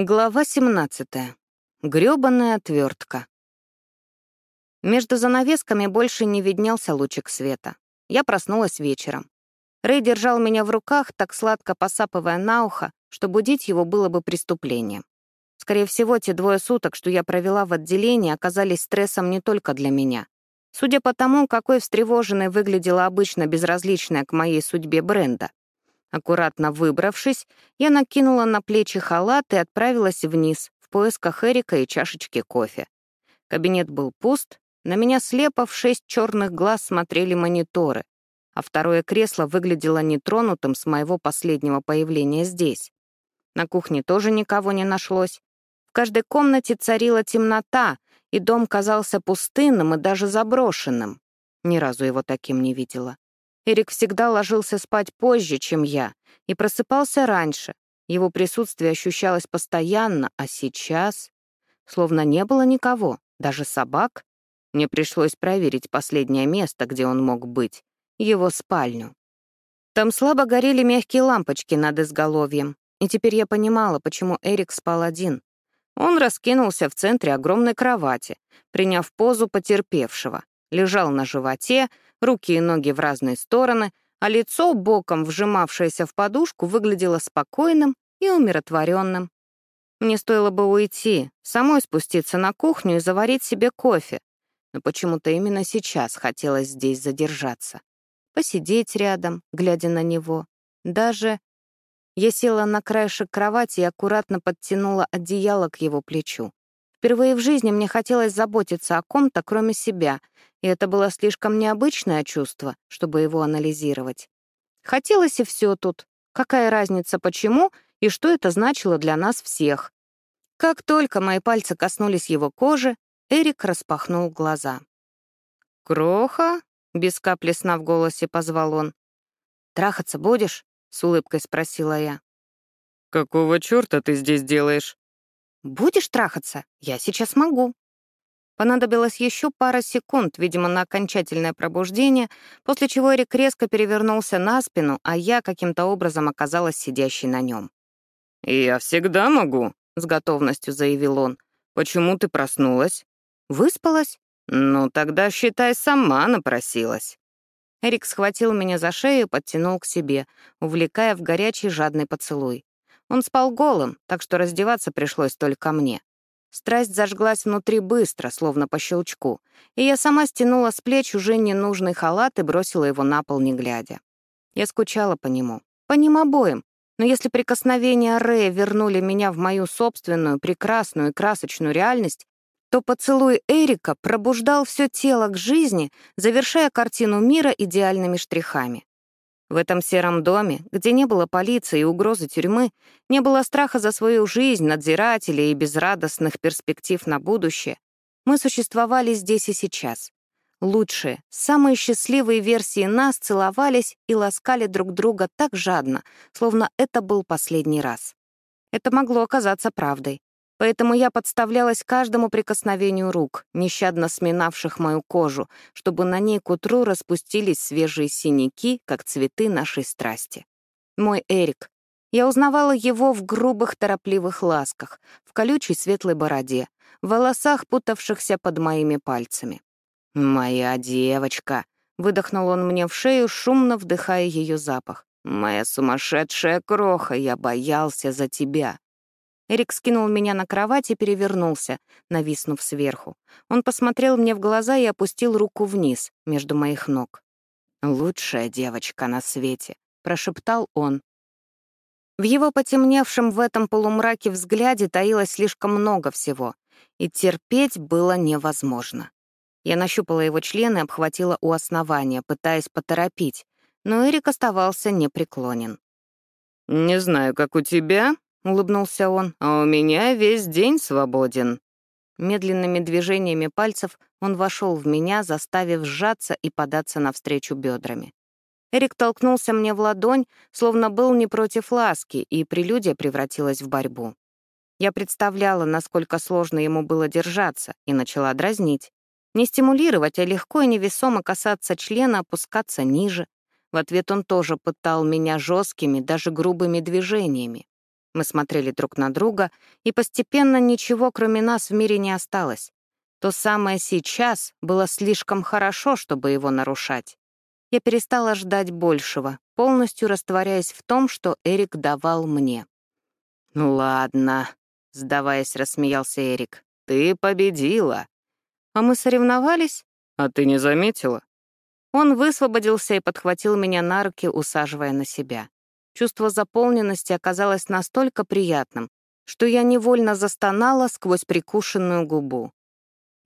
Глава 17. Грёбаная отвертка. Между занавесками больше не виднелся лучик света. Я проснулась вечером. Рэй держал меня в руках, так сладко посапывая на ухо, что будить его было бы преступлением. Скорее всего, те двое суток, что я провела в отделении, оказались стрессом не только для меня. Судя по тому, какой встревоженной выглядела обычно безразличная к моей судьбе Бренда, Аккуратно выбравшись, я накинула на плечи халат и отправилась вниз в поисках Эрика и чашечки кофе. Кабинет был пуст, на меня слепо в шесть черных глаз смотрели мониторы, а второе кресло выглядело нетронутым с моего последнего появления здесь. На кухне тоже никого не нашлось. В каждой комнате царила темнота, и дом казался пустынным и даже заброшенным. Ни разу его таким не видела. Эрик всегда ложился спать позже, чем я, и просыпался раньше. Его присутствие ощущалось постоянно, а сейчас... Словно не было никого, даже собак. Мне пришлось проверить последнее место, где он мог быть, его спальню. Там слабо горели мягкие лампочки над изголовьем, и теперь я понимала, почему Эрик спал один. Он раскинулся в центре огромной кровати, приняв позу потерпевшего, лежал на животе, руки и ноги в разные стороны, а лицо, боком вжимавшееся в подушку, выглядело спокойным и умиротворенным. Мне стоило бы уйти, самой спуститься на кухню и заварить себе кофе, но почему-то именно сейчас хотелось здесь задержаться. Посидеть рядом, глядя на него. Даже... Я села на краешек кровати и аккуратно подтянула одеяло к его плечу. Впервые в жизни мне хотелось заботиться о ком-то, кроме себя, и это было слишком необычное чувство, чтобы его анализировать. Хотелось и все тут. Какая разница, почему и что это значило для нас всех? Как только мои пальцы коснулись его кожи, Эрик распахнул глаза. «Кроха?» — без капли сна в голосе позвал он. «Трахаться будешь?» — с улыбкой спросила я. «Какого чёрта ты здесь делаешь?» «Будешь трахаться? Я сейчас могу». Понадобилось еще пара секунд, видимо, на окончательное пробуждение, после чего Эрик резко перевернулся на спину, а я каким-то образом оказалась сидящей на нем. «Я всегда могу», — с готовностью заявил он. «Почему ты проснулась?» «Выспалась?» «Ну, тогда, считай, сама напросилась». Эрик схватил меня за шею и подтянул к себе, увлекая в горячий жадный поцелуй. Он спал голым, так что раздеваться пришлось только мне. Страсть зажглась внутри быстро, словно по щелчку, и я сама стянула с плеч уже ненужный халат и бросила его на пол, не глядя. Я скучала по нему, по ним обоим, но если прикосновения Рэя вернули меня в мою собственную, прекрасную и красочную реальность, то поцелуй Эрика пробуждал все тело к жизни, завершая картину мира идеальными штрихами. В этом сером доме, где не было полиции и угрозы тюрьмы, не было страха за свою жизнь, надзирателей и безрадостных перспектив на будущее, мы существовали здесь и сейчас. Лучшие, самые счастливые версии нас целовались и ласкали друг друга так жадно, словно это был последний раз. Это могло оказаться правдой. Поэтому я подставлялась каждому прикосновению рук, нещадно сминавших мою кожу, чтобы на ней к утру распустились свежие синяки, как цветы нашей страсти. Мой Эрик. Я узнавала его в грубых торопливых ласках, в колючей светлой бороде, в волосах, путавшихся под моими пальцами. «Моя девочка», — выдохнул он мне в шею, шумно вдыхая ее запах. «Моя сумасшедшая кроха, я боялся за тебя». Эрик скинул меня на кровать и перевернулся, нависнув сверху. Он посмотрел мне в глаза и опустил руку вниз, между моих ног. «Лучшая девочка на свете», — прошептал он. В его потемневшем в этом полумраке взгляде таилось слишком много всего, и терпеть было невозможно. Я нащупала его член и обхватила у основания, пытаясь поторопить, но Эрик оставался непреклонен. «Не знаю, как у тебя, — улыбнулся он, — «а у меня весь день свободен». Медленными движениями пальцев он вошел в меня, заставив сжаться и податься навстречу бедрами. Эрик толкнулся мне в ладонь, словно был не против ласки, и прелюдия превратилась в борьбу. Я представляла, насколько сложно ему было держаться, и начала дразнить. Не стимулировать, а легко и невесомо касаться члена, опускаться ниже. В ответ он тоже пытал меня жесткими, даже грубыми движениями. Мы смотрели друг на друга, и постепенно ничего, кроме нас, в мире не осталось. То самое сейчас было слишком хорошо, чтобы его нарушать. Я перестала ждать большего, полностью растворяясь в том, что Эрик давал мне. «Ну ладно», — сдаваясь, рассмеялся Эрик. «Ты победила». «А мы соревновались?» «А ты не заметила?» Он высвободился и подхватил меня на руки, усаживая на себя. Чувство заполненности оказалось настолько приятным, что я невольно застонала сквозь прикушенную губу.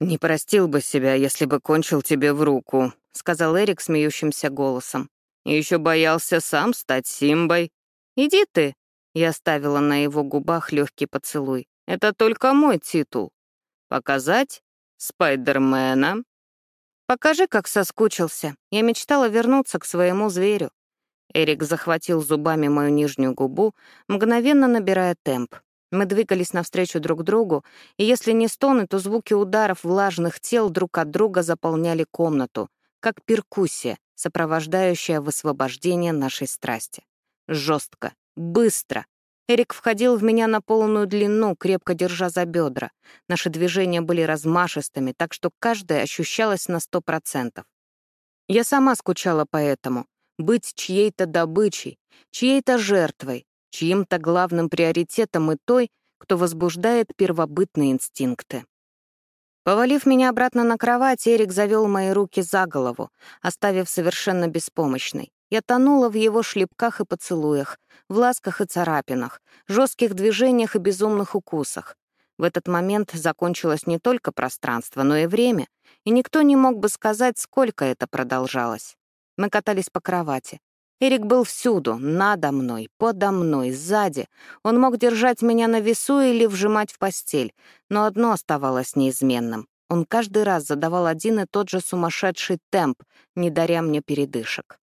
«Не простил бы себя, если бы кончил тебе в руку», — сказал Эрик смеющимся голосом. «И еще боялся сам стать Симбой». «Иди ты», — я ставила на его губах легкий поцелуй. «Это только мой титул. Показать Спайдермена?» «Покажи, как соскучился. Я мечтала вернуться к своему зверю». Эрик захватил зубами мою нижнюю губу, мгновенно набирая темп. Мы двигались навстречу друг другу, и если не стоны, то звуки ударов влажных тел друг от друга заполняли комнату, как перкуссия, сопровождающая высвобождение нашей страсти. Жестко, быстро. Эрик входил в меня на полную длину, крепко держа за бедра. Наши движения были размашистыми, так что каждое ощущалось на сто процентов. Я сама скучала по этому. Быть чьей-то добычей, чьей-то жертвой, чьим-то главным приоритетом и той, кто возбуждает первобытные инстинкты. Повалив меня обратно на кровать, Эрик завел мои руки за голову, оставив совершенно беспомощной. Я тонула в его шлепках и поцелуях, в ласках и царапинах, жестких движениях и безумных укусах. В этот момент закончилось не только пространство, но и время, и никто не мог бы сказать, сколько это продолжалось. Мы катались по кровати. Эрик был всюду, надо мной, подо мной, сзади. Он мог держать меня на весу или вжимать в постель, но одно оставалось неизменным. Он каждый раз задавал один и тот же сумасшедший темп, не даря мне передышек.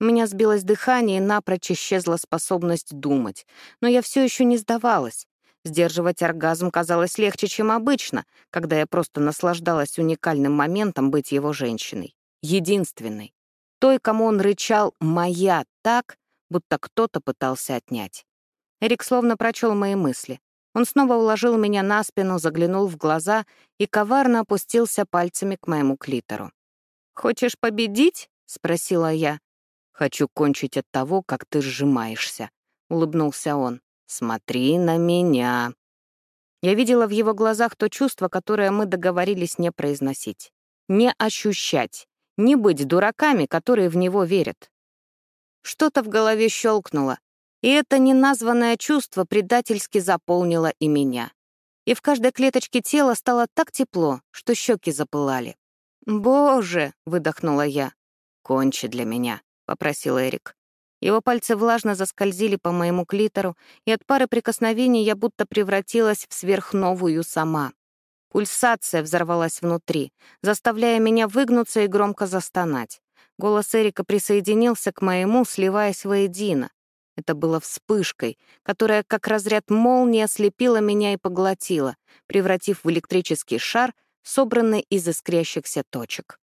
У меня сбилось дыхание и напрочь исчезла способность думать, но я все еще не сдавалась. Сдерживать оргазм казалось легче, чем обычно, когда я просто наслаждалась уникальным моментом быть его женщиной. Единственной той, кому он рычал «моя» так, будто кто-то пытался отнять. Эрик словно прочел мои мысли. Он снова уложил меня на спину, заглянул в глаза и коварно опустился пальцами к моему клитору. «Хочешь победить?» — спросила я. «Хочу кончить от того, как ты сжимаешься», — улыбнулся он. «Смотри на меня». Я видела в его глазах то чувство, которое мы договорились не произносить. Не ощущать, не быть дураками, которые в него верят. Что-то в голове щелкнуло, и это неназванное чувство предательски заполнило и меня. И в каждой клеточке тела стало так тепло, что щеки запылали. «Боже!» — выдохнула я. «Кончи для меня», — попросил Эрик. Его пальцы влажно заскользили по моему клитору, и от пары прикосновений я будто превратилась в сверхновую сама. Пульсация взорвалась внутри, заставляя меня выгнуться и громко застонать. Голос Эрика присоединился к моему, сливаясь воедино. Это было вспышкой, которая, как разряд молнии, ослепила меня и поглотила, превратив в электрический шар, собранный из искрящихся точек.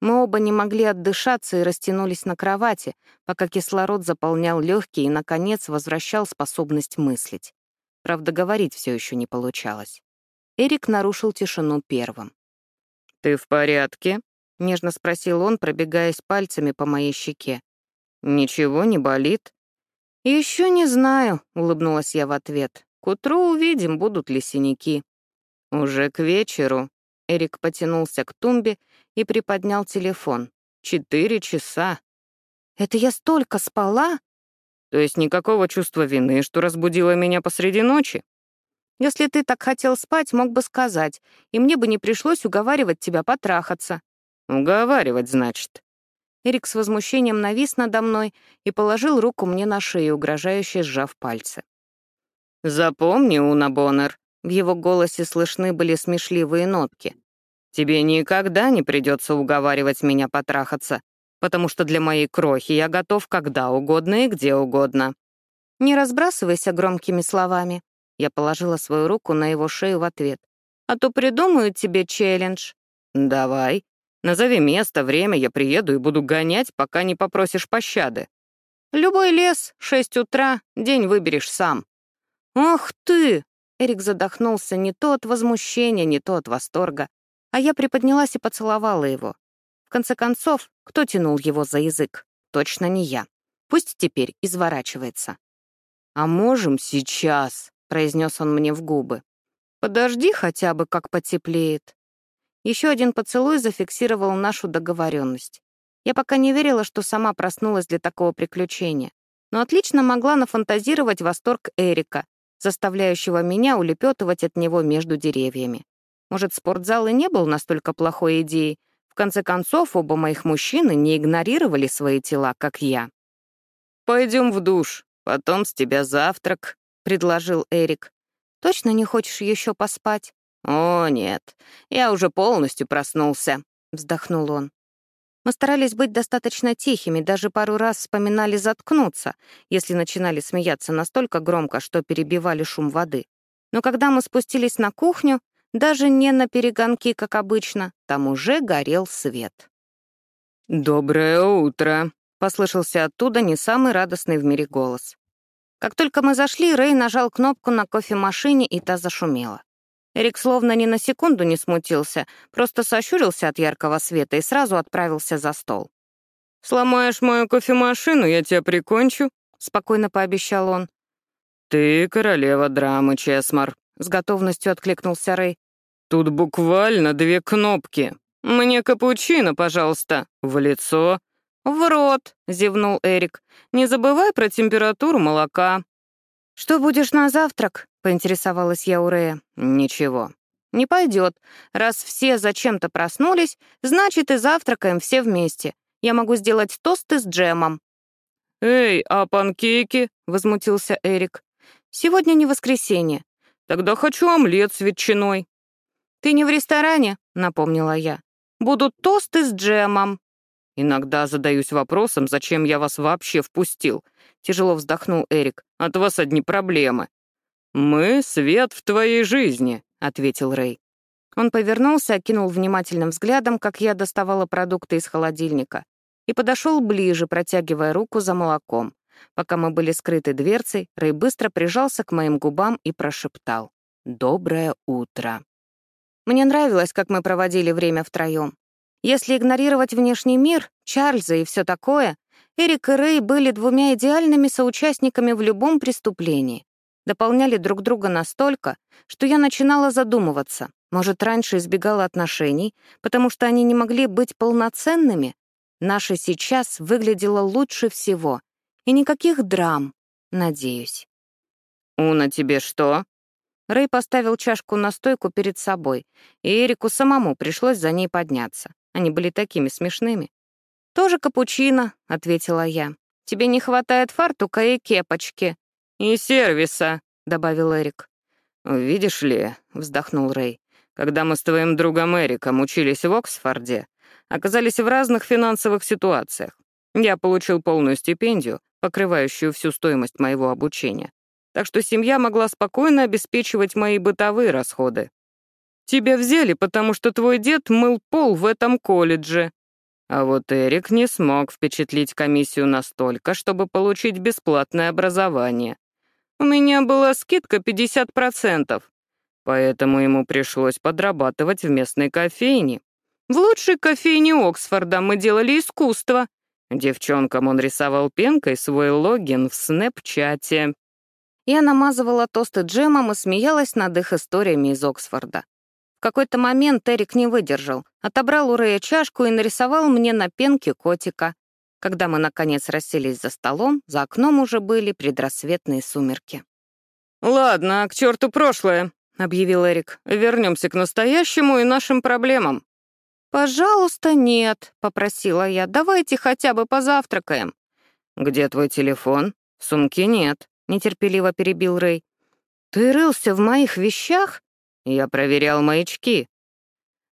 Мы оба не могли отдышаться и растянулись на кровати, пока кислород заполнял легкие и, наконец, возвращал способность мыслить. Правда, говорить все еще не получалось. Эрик нарушил тишину первым. «Ты в порядке?» — нежно спросил он, пробегаясь пальцами по моей щеке. «Ничего не болит?» Еще не знаю», — улыбнулась я в ответ. «К утру увидим, будут ли синяки». «Уже к вечеру». Эрик потянулся к тумбе и приподнял телефон. «Четыре часа». «Это я столько спала?» «То есть никакого чувства вины, что разбудила меня посреди ночи?» Если ты так хотел спать, мог бы сказать, и мне бы не пришлось уговаривать тебя потрахаться». «Уговаривать, значит?» Эрик с возмущением навис надо мной и положил руку мне на шею, угрожающе сжав пальцы. «Запомни, Уна Боннер», — в его голосе слышны были смешливые нотки. «Тебе никогда не придется уговаривать меня потрахаться, потому что для моей крохи я готов когда угодно и где угодно». «Не разбрасывайся громкими словами», я положила свою руку на его шею в ответ. «А то придумают тебе челлендж». «Давай. Назови место, время, я приеду и буду гонять, пока не попросишь пощады». «Любой лес, шесть утра, день выберешь сам». «Ах ты!» Эрик задохнулся не то от возмущения, не то от восторга, а я приподнялась и поцеловала его. В конце концов, кто тянул его за язык? Точно не я. Пусть теперь изворачивается. «А можем сейчас», — произнес он мне в губы. «Подожди хотя бы, как потеплеет». Еще один поцелуй зафиксировал нашу договоренность. Я пока не верила, что сама проснулась для такого приключения, но отлично могла нафантазировать восторг Эрика, заставляющего меня улепетывать от него между деревьями. Может, спортзал и не был настолько плохой идеей. В конце концов, оба моих мужчины не игнорировали свои тела, как я. «Пойдем в душ, потом с тебя завтрак», — предложил Эрик. «Точно не хочешь еще поспать?» «О, нет, я уже полностью проснулся», — вздохнул он. Мы старались быть достаточно тихими, даже пару раз вспоминали заткнуться, если начинали смеяться настолько громко, что перебивали шум воды. Но когда мы спустились на кухню, даже не на перегонки, как обычно, там уже горел свет. «Доброе утро», — послышался оттуда не самый радостный в мире голос. Как только мы зашли, Рэй нажал кнопку на кофемашине, и та зашумела. Эрик словно ни на секунду не смутился, просто сощурился от яркого света и сразу отправился за стол. «Сломаешь мою кофемашину, я тебя прикончу», — спокойно пообещал он. «Ты королева драмы, Чесмар», — с готовностью откликнулся Рэй. «Тут буквально две кнопки. Мне капучино, пожалуйста, в лицо». «В рот», — зевнул Эрик. «Не забывай про температуру молока». «Что будешь на завтрак?» — поинтересовалась я у Рея. «Ничего». «Не пойдет. Раз все зачем-то проснулись, значит, и завтракаем все вместе. Я могу сделать тосты с джемом». «Эй, а панкейки?» — возмутился Эрик. «Сегодня не воскресенье». «Тогда хочу омлет с ветчиной». «Ты не в ресторане?» — напомнила я. «Будут тосты с джемом». «Иногда задаюсь вопросом, зачем я вас вообще впустил», — тяжело вздохнул Эрик. «От вас одни проблемы». «Мы — свет в твоей жизни», — ответил Рэй. Он повернулся, окинул внимательным взглядом, как я доставала продукты из холодильника, и подошел ближе, протягивая руку за молоком. Пока мы были скрыты дверцей, Рэй быстро прижался к моим губам и прошептал «Доброе утро». Мне нравилось, как мы проводили время втроем. Если игнорировать внешний мир, Чарльза и все такое, Эрик и Рэй были двумя идеальными соучастниками в любом преступлении. Дополняли друг друга настолько, что я начинала задумываться. Может, раньше избегала отношений, потому что они не могли быть полноценными? Наше сейчас выглядело лучше всего. И никаких драм, надеюсь. «Уна, тебе что?» Рэй поставил чашку на стойку перед собой, и Эрику самому пришлось за ней подняться. Они были такими смешными. «Тоже капучино», — ответила я. «Тебе не хватает фартука и кепочки». «И сервиса», — добавил Эрик. «Видишь ли», — вздохнул Рэй, «когда мы с твоим другом Эриком учились в Оксфорде, оказались в разных финансовых ситуациях. Я получил полную стипендию, покрывающую всю стоимость моего обучения. Так что семья могла спокойно обеспечивать мои бытовые расходы. Тебя взяли, потому что твой дед мыл пол в этом колледже. А вот Эрик не смог впечатлить комиссию настолько, чтобы получить бесплатное образование. У меня была скидка 50%, поэтому ему пришлось подрабатывать в местной кофейне. В лучшей кофейне Оксфорда мы делали искусство. Девчонкам он рисовал пенкой свой логин в снэпчате. Я намазывала тосты джемом и смеялась над их историями из Оксфорда. В какой-то момент Эрик не выдержал, отобрал у Рэя чашку и нарисовал мне на пенке котика. Когда мы, наконец, расселись за столом, за окном уже были предрассветные сумерки. «Ладно, к черту прошлое», — объявил Эрик. «Вернемся к настоящему и нашим проблемам». «Пожалуйста, нет», — попросила я. «Давайте хотя бы позавтракаем». «Где твой телефон?» «В сумке нет», — нетерпеливо перебил Рэй. «Ты рылся в моих вещах?» Я проверял маячки.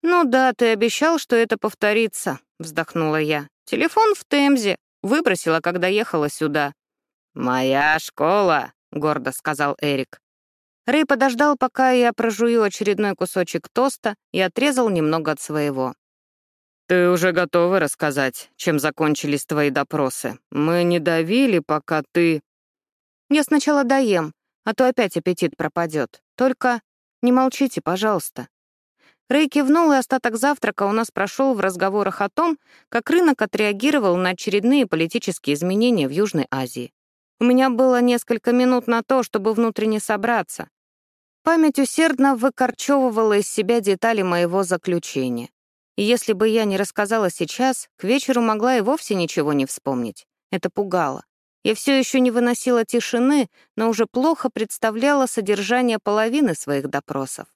«Ну да, ты обещал, что это повторится», — вздохнула я. «Телефон в Темзе. Выбросила, когда ехала сюда». «Моя школа», — гордо сказал Эрик. Рэй подождал, пока я прожую очередной кусочек тоста и отрезал немного от своего. «Ты уже готова рассказать, чем закончились твои допросы? Мы не давили, пока ты...» «Я сначала доем. а то опять аппетит пропадет. Только не молчите, пожалуйста». Рэй кивнул, и остаток завтрака у нас прошел в разговорах о том, как рынок отреагировал на очередные политические изменения в Южной Азии. У меня было несколько минут на то, чтобы внутренне собраться. Память усердно выкорчевывала из себя детали моего заключения. И если бы я не рассказала сейчас, к вечеру могла и вовсе ничего не вспомнить. Это пугало. Я все еще не выносила тишины, но уже плохо представляла содержание половины своих допросов.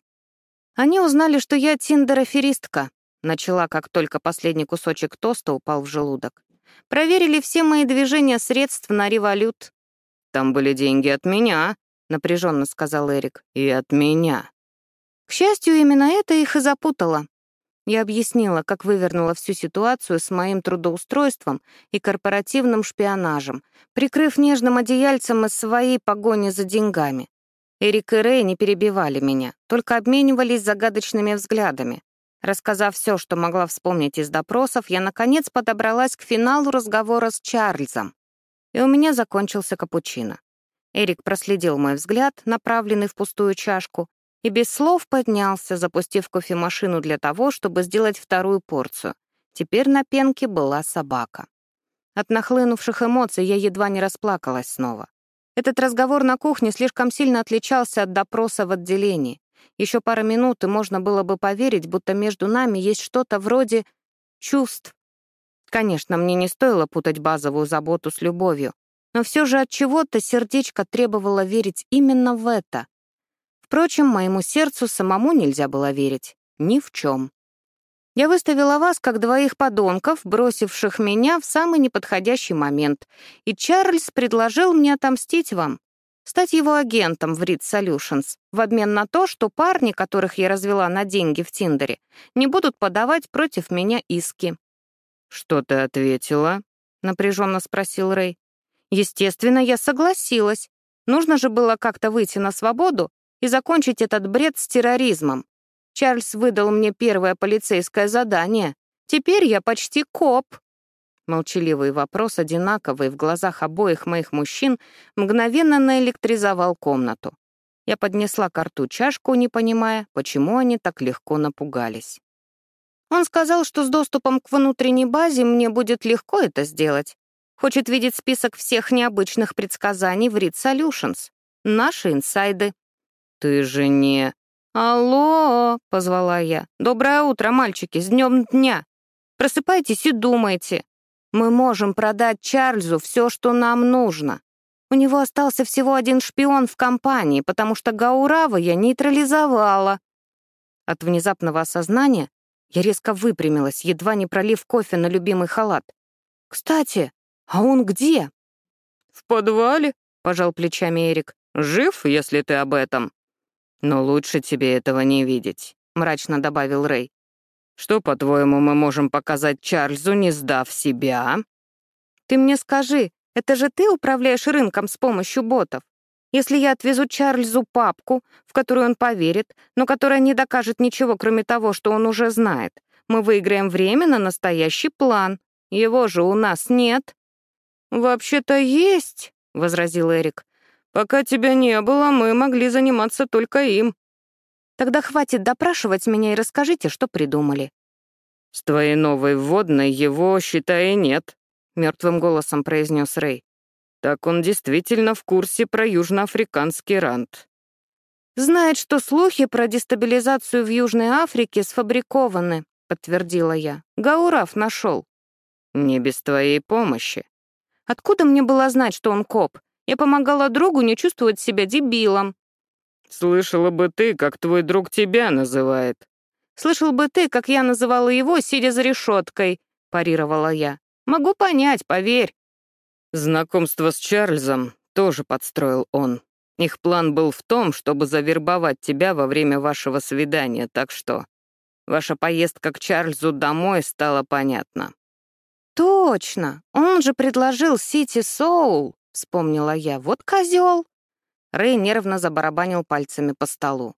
Они узнали, что я тиндераферистка, начала, как только последний кусочек тоста упал в желудок. Проверили все мои движения средств на револют. «Там были деньги от меня», — напряженно сказал Эрик. «И от меня». К счастью, именно это их и запутало. Я объяснила, как вывернула всю ситуацию с моим трудоустройством и корпоративным шпионажем, прикрыв нежным одеяльцем из своей погони за деньгами. Эрик и Рэй не перебивали меня, только обменивались загадочными взглядами. Рассказав все, что могла вспомнить из допросов, я, наконец, подобралась к финалу разговора с Чарльзом. И у меня закончился капучино. Эрик проследил мой взгляд, направленный в пустую чашку, и без слов поднялся, запустив кофемашину для того, чтобы сделать вторую порцию. Теперь на пенке была собака. От нахлынувших эмоций я едва не расплакалась снова. Этот разговор на кухне слишком сильно отличался от допроса в отделении. Еще пара минут, и можно было бы поверить, будто между нами есть что-то вроде чувств. Конечно, мне не стоило путать базовую заботу с любовью, но все же от чего-то сердечко требовало верить именно в это. Впрочем, моему сердцу самому нельзя было верить. Ни в чем. Я выставила вас как двоих подонков, бросивших меня в самый неподходящий момент, и Чарльз предложил мне отомстить вам, стать его агентом в Reed Solutions, в обмен на то, что парни, которых я развела на деньги в Тиндере, не будут подавать против меня иски. «Что ты ответила?» — напряженно спросил Рэй. Естественно, я согласилась. Нужно же было как-то выйти на свободу и закончить этот бред с терроризмом. Чарльз выдал мне первое полицейское задание. Теперь я почти коп. Молчаливый вопрос, одинаковый в глазах обоих моих мужчин, мгновенно наэлектризовал комнату. Я поднесла к рту чашку, не понимая, почему они так легко напугались. Он сказал, что с доступом к внутренней базе мне будет легко это сделать. Хочет видеть список всех необычных предсказаний в Read Solutions. Наши инсайды. «Ты же не...» «Алло!» — позвала я. «Доброе утро, мальчики, с днем дня! Просыпайтесь и думайте. Мы можем продать Чарльзу все, что нам нужно. У него остался всего один шпион в компании, потому что Гаурава я нейтрализовала». От внезапного осознания я резко выпрямилась, едва не пролив кофе на любимый халат. «Кстати, а он где?» «В подвале», — пожал плечами Эрик. «Жив, если ты об этом». «Но лучше тебе этого не видеть», — мрачно добавил Рэй. «Что, по-твоему, мы можем показать Чарльзу, не сдав себя?» «Ты мне скажи, это же ты управляешь рынком с помощью ботов? Если я отвезу Чарльзу папку, в которую он поверит, но которая не докажет ничего, кроме того, что он уже знает, мы выиграем время на настоящий план. Его же у нас нет». «Вообще-то есть», — возразил Эрик. «Пока тебя не было, мы могли заниматься только им». «Тогда хватит допрашивать меня и расскажите, что придумали». «С твоей новой вводной его, считай, нет», — мертвым голосом произнес Рэй. «Так он действительно в курсе про южноафриканский рант». «Знает, что слухи про дестабилизацию в Южной Африке сфабрикованы», — подтвердила я. «Гаурав нашел». «Не без твоей помощи». «Откуда мне было знать, что он коп? Я помогала другу не чувствовать себя дебилом. Слышала бы ты, как твой друг тебя называет. Слышал бы ты, как я называла его, сидя за решеткой, парировала я. Могу понять, поверь. Знакомство с Чарльзом тоже подстроил он. Их план был в том, чтобы завербовать тебя во время вашего свидания, так что ваша поездка к Чарльзу домой стала понятна. Точно, он же предложил Сити Соул вспомнила я. «Вот козел!» Рэй нервно забарабанил пальцами по столу.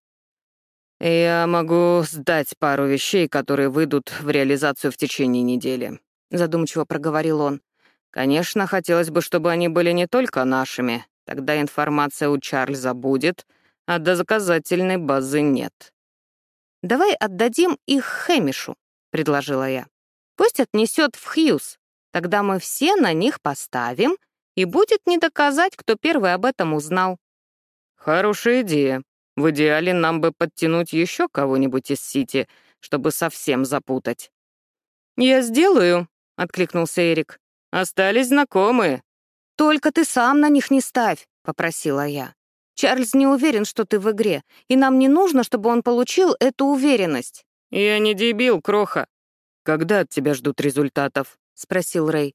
«Я могу сдать пару вещей, которые выйдут в реализацию в течение недели», — задумчиво проговорил он. «Конечно, хотелось бы, чтобы они были не только нашими, Тогда информация у Чарльза будет, а доказательной базы нет. «Давай отдадим их Хэмишу», — предложила я. «Пусть отнесет в Хьюз. Тогда мы все на них поставим, и будет не доказать, кто первый об этом узнал». «Хорошая идея. В идеале нам бы подтянуть еще кого-нибудь из Сити, чтобы совсем запутать». «Я сделаю», — откликнулся Эрик. «Остались знакомые». «Только ты сам на них не ставь», — попросила я. «Чарльз не уверен, что ты в игре, и нам не нужно, чтобы он получил эту уверенность». «Я не дебил, Кроха. Когда от тебя ждут результатов?» — спросил Рэй.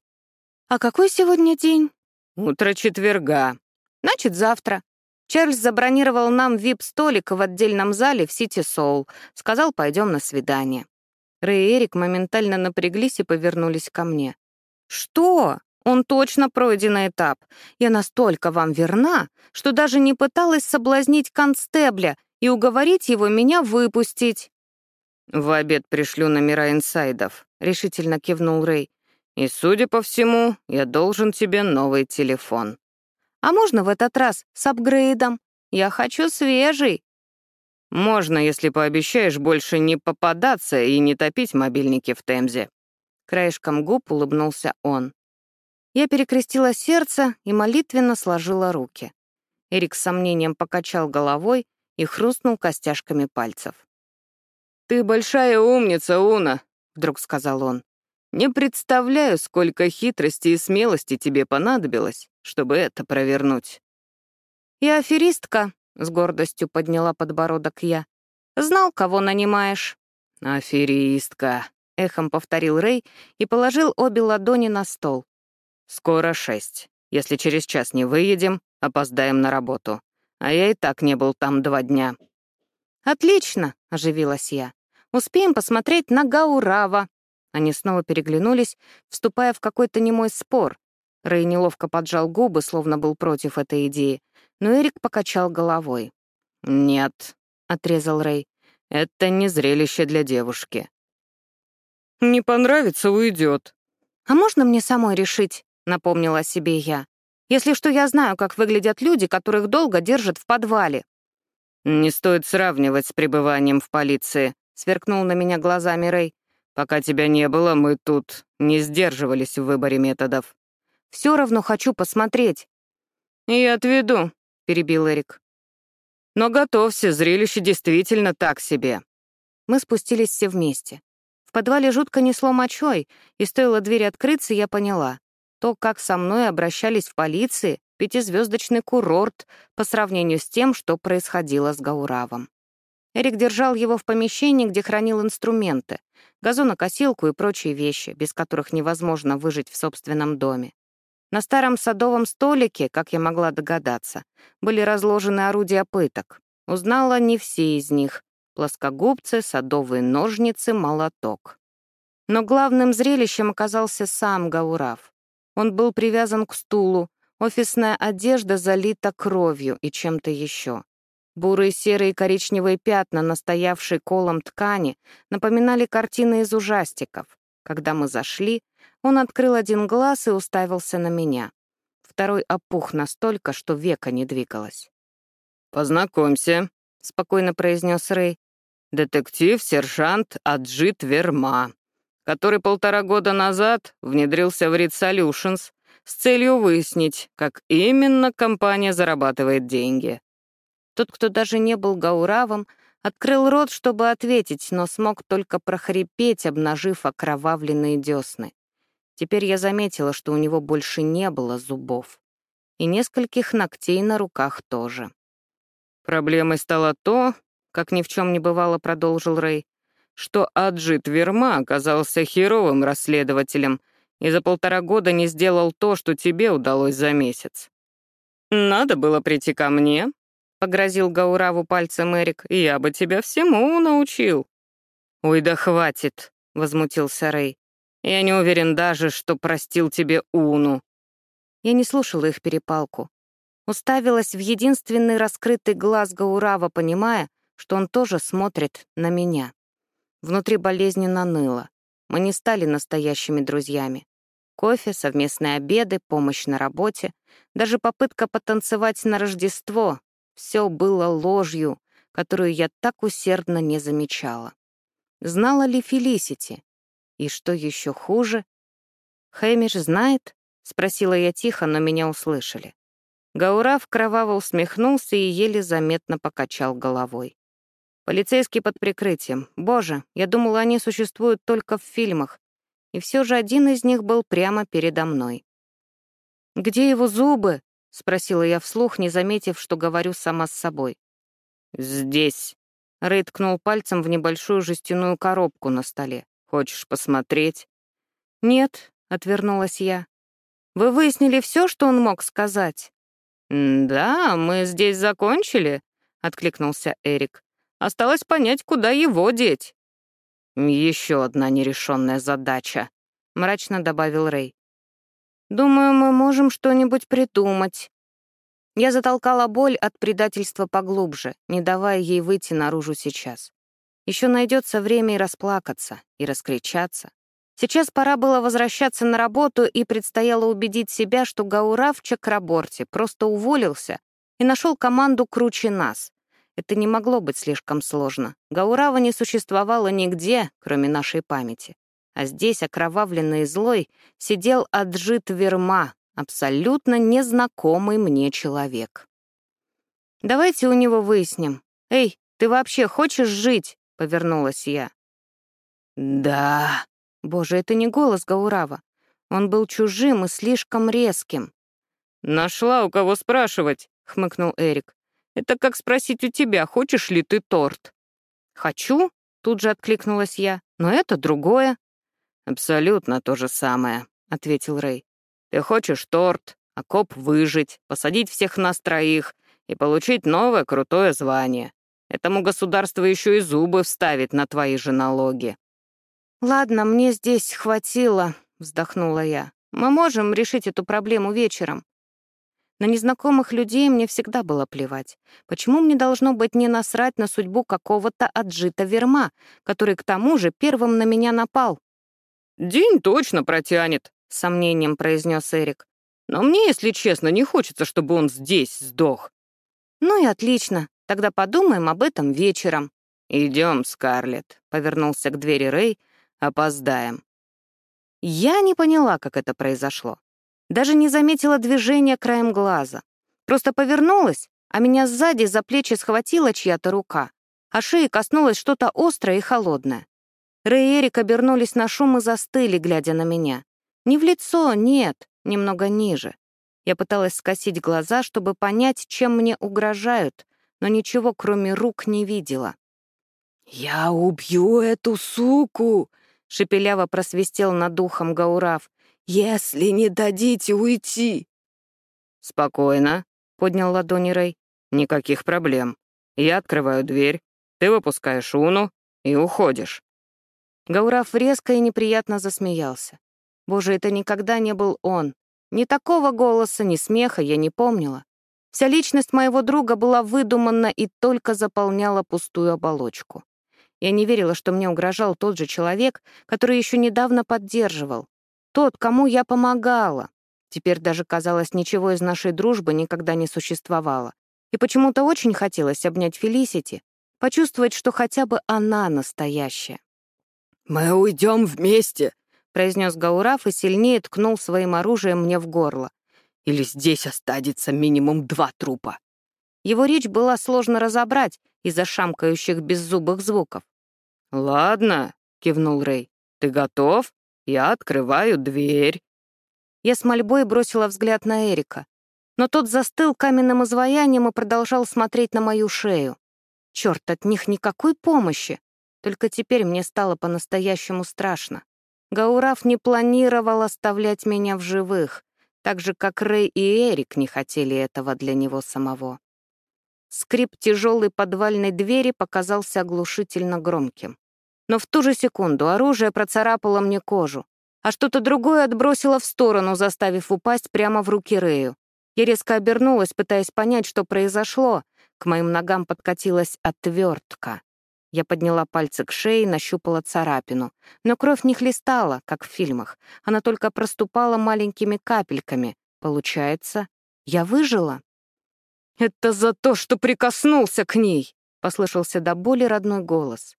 «А какой сегодня день?» «Утро четверга». «Значит, завтра. Чарльз забронировал нам вип-столик в отдельном зале в Сити Соул. Сказал, пойдем на свидание». Рэй и Эрик моментально напряглись и повернулись ко мне. «Что? Он точно пройденный этап. Я настолько вам верна, что даже не пыталась соблазнить констебля и уговорить его меня выпустить». «В обед пришлю номера инсайдов», — решительно кивнул Рэй. «И, судя по всему, я должен тебе новый телефон». «А можно в этот раз с апгрейдом? Я хочу свежий». «Можно, если пообещаешь больше не попадаться и не топить мобильники в Темзе». Краешком губ улыбнулся он. Я перекрестила сердце и молитвенно сложила руки. Эрик с сомнением покачал головой и хрустнул костяшками пальцев. «Ты большая умница, Уна», — вдруг сказал он. «Не представляю, сколько хитрости и смелости тебе понадобилось, чтобы это провернуть». «Я аферистка», — с гордостью подняла подбородок я. «Знал, кого нанимаешь». «Аферистка», — эхом повторил Рэй и положил обе ладони на стол. «Скоро шесть. Если через час не выедем, опоздаем на работу. А я и так не был там два дня». «Отлично», — оживилась я. «Успеем посмотреть на Гаурава». Они снова переглянулись, вступая в какой-то немой спор. Рэй неловко поджал губы, словно был против этой идеи, но Эрик покачал головой. «Нет», — отрезал Рэй, — «это не зрелище для девушки». «Не понравится — уйдет». «А можно мне самой решить?» — напомнила себе я. «Если что, я знаю, как выглядят люди, которых долго держат в подвале». «Не стоит сравнивать с пребыванием в полиции», — сверкнул на меня глазами Рэй. «Пока тебя не было, мы тут не сдерживались в выборе методов». «Все равно хочу посмотреть». «И отведу», — перебил Эрик. «Но готовься, зрелище действительно так себе». Мы спустились все вместе. В подвале жутко несло мочой, и стоило двери открыться, я поняла. То, как со мной обращались в полиции, пятизвездочный курорт по сравнению с тем, что происходило с Гауравом. Эрик держал его в помещении, где хранил инструменты, газонокосилку и прочие вещи, без которых невозможно выжить в собственном доме. На старом садовом столике, как я могла догадаться, были разложены орудия пыток. Узнала не все из них — плоскогубцы, садовые ножницы, молоток. Но главным зрелищем оказался сам Гаурав. Он был привязан к стулу, офисная одежда залита кровью и чем-то еще. Бурые серые и коричневые пятна, настоявшие колом ткани, напоминали картины из ужастиков. Когда мы зашли, он открыл один глаз и уставился на меня. Второй опух настолько, что века не двигалось. «Познакомься», — спокойно произнес Рэй. «Детектив-сержант Аджит Верма который полтора года назад внедрился в Read Solutions с целью выяснить, как именно компания зарабатывает деньги. Тот, кто даже не был Гауравом, открыл рот, чтобы ответить, но смог только прохрипеть, обнажив окровавленные десны. Теперь я заметила, что у него больше не было зубов. И нескольких ногтей на руках тоже. Проблемой стало то, как ни в чем не бывало, продолжил Рэй, что Аджит Верма оказался херовым расследователем и за полтора года не сделал то, что тебе удалось за месяц. «Надо было прийти ко мне», — погрозил Гаураву пальцем Эрик, — «я бы тебя всему научил». «Ой, да хватит», — возмутился Рэй. «Я не уверен даже, что простил тебе Уну». Я не слушала их перепалку. Уставилась в единственный раскрытый глаз Гаурава, понимая, что он тоже смотрит на меня. Внутри болезненно ныло. Мы не стали настоящими друзьями. Кофе, совместные обеды, помощь на работе, даже попытка потанцевать на Рождество — все было ложью, которую я так усердно не замечала. Знала ли Фелисити? И что еще хуже? Хэмиш знает? Спросила я тихо, но меня услышали. Гаурав кроваво усмехнулся и еле заметно покачал головой. Полицейский под прикрытием. Боже, я думала, они существуют только в фильмах. И все же один из них был прямо передо мной. «Где его зубы?» — спросила я вслух, не заметив, что говорю сама с собой. «Здесь». Рэй ткнул пальцем в небольшую жестяную коробку на столе. «Хочешь посмотреть?» «Нет», — отвернулась я. «Вы выяснили все, что он мог сказать?» «Да, мы здесь закончили», — откликнулся Эрик. «Осталось понять, куда его деть». «Еще одна нерешенная задача», — мрачно добавил Рэй. «Думаю, мы можем что-нибудь придумать». Я затолкала боль от предательства поглубже, не давая ей выйти наружу сейчас. Еще найдется время и расплакаться, и раскричаться. Сейчас пора было возвращаться на работу, и предстояло убедить себя, что Гаура в просто уволился и нашел команду круче нас. Это не могло быть слишком сложно. Гаурава не существовало нигде, кроме нашей памяти. А здесь, окровавленный и злой, сидел Аджит Верма, абсолютно незнакомый мне человек. «Давайте у него выясним. Эй, ты вообще хочешь жить?» — повернулась я. «Да», Боже, это не голос Гаурава. Он был чужим и слишком резким. «Нашла у кого спрашивать», — хмыкнул Эрик. «Это как спросить у тебя, хочешь ли ты торт?» «Хочу», — тут же откликнулась я, — «но это другое». «Абсолютно то же самое», — ответил Рэй. «Ты хочешь торт, окоп выжить, посадить всех нас троих и получить новое крутое звание. Этому государство еще и зубы вставит на твои же налоги». «Ладно, мне здесь хватило», — вздохнула я. «Мы можем решить эту проблему вечером». На незнакомых людей мне всегда было плевать. Почему мне должно быть не насрать на судьбу какого-то отжита верма, который к тому же первым на меня напал? «День точно протянет», — с сомнением произнес Эрик. «Но мне, если честно, не хочется, чтобы он здесь сдох». «Ну и отлично. Тогда подумаем об этом вечером». «Идем, Скарлетт», — повернулся к двери Рэй, — Опоздаем». Я не поняла, как это произошло. Даже не заметила движения краем глаза. Просто повернулась, а меня сзади за плечи схватила чья-то рука, а шеи коснулось что-то острое и холодное. Рэй и Эрик обернулись на шум и застыли, глядя на меня. Не в лицо, нет, немного ниже. Я пыталась скосить глаза, чтобы понять, чем мне угрожают, но ничего, кроме рук, не видела. «Я убью эту суку!» — шепеляво просвистел над духом Гаурав. «Если не дадите уйти!» «Спокойно», — поднял ладони Рэй. «Никаких проблем. Я открываю дверь, ты выпускаешь Уну и уходишь». Гаурав резко и неприятно засмеялся. Боже, это никогда не был он. Ни такого голоса, ни смеха я не помнила. Вся личность моего друга была выдумана и только заполняла пустую оболочку. Я не верила, что мне угрожал тот же человек, который еще недавно поддерживал. Тот, кому я помогала. Теперь даже казалось, ничего из нашей дружбы никогда не существовало. И почему-то очень хотелось обнять Фелисити, почувствовать, что хотя бы она настоящая. «Мы уйдем вместе», — произнес Гаурав и сильнее ткнул своим оружием мне в горло. «Или здесь останется минимум два трупа». Его речь была сложно разобрать из-за шамкающих беззубых звуков. «Ладно», — кивнул Рэй. «Ты готов? Я открываю дверь». Я с мольбой бросила взгляд на Эрика, но тот застыл каменным изваянием и продолжал смотреть на мою шею. Черт, от них никакой помощи. Только теперь мне стало по-настоящему страшно. Гаураф не планировал оставлять меня в живых, так же, как Рэй и Эрик не хотели этого для него самого. Скрип тяжелой подвальной двери показался оглушительно громким. Но в ту же секунду оружие процарапало мне кожу, а что-то другое отбросило в сторону, заставив упасть прямо в руки Рэю. Я резко обернулась, пытаясь понять, что произошло. К моим ногам подкатилась отвертка. Я подняла пальцы к шее, нащупала царапину. Но кровь не хлестала, как в фильмах. Она только проступала маленькими капельками. Получается, я выжила? «Это за то, что прикоснулся к ней!» — послышался до боли родной голос.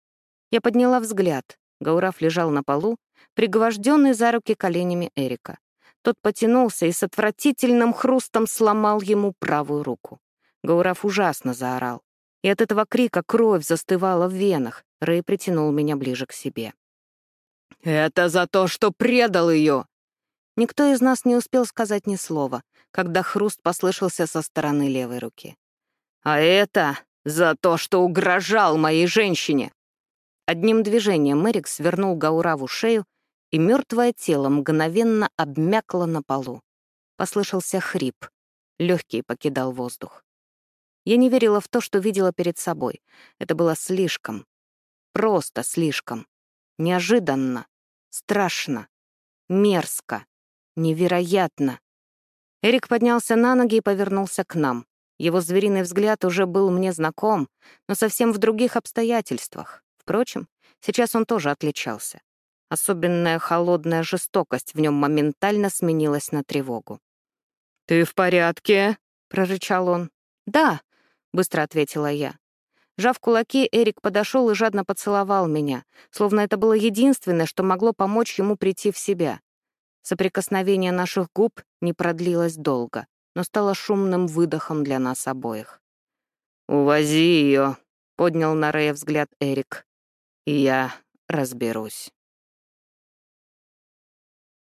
Я подняла взгляд. Гаураф лежал на полу, пригвожденный за руки коленями Эрика. Тот потянулся и с отвратительным хрустом сломал ему правую руку. Гаураф ужасно заорал. И от этого крика кровь застывала в венах. Рэй притянул меня ближе к себе. «Это за то, что предал ее!» Никто из нас не успел сказать ни слова, когда хруст послышался со стороны левой руки. «А это за то, что угрожал моей женщине!» Одним движением Мэрик свернул Гаураву шею, и мертвое тело мгновенно обмякло на полу. Послышался хрип. Легкий покидал воздух. Я не верила в то, что видела перед собой. Это было слишком. Просто слишком. Неожиданно. Страшно. Мерзко. Невероятно. Эрик поднялся на ноги и повернулся к нам. Его звериный взгляд уже был мне знаком, но совсем в других обстоятельствах. Впрочем, сейчас он тоже отличался. Особенная холодная жестокость в нем моментально сменилась на тревогу. «Ты в порядке?» — прорычал он. «Да», быстро ответила я. Жав кулаки, Эрик подошел и жадно поцеловал меня, словно это было единственное, что могло помочь ему прийти в себя. Соприкосновение наших губ не продлилось долго, но стало шумным выдохом для нас обоих. «Увози ее», — поднял на Рея взгляд Эрик. «И я разберусь».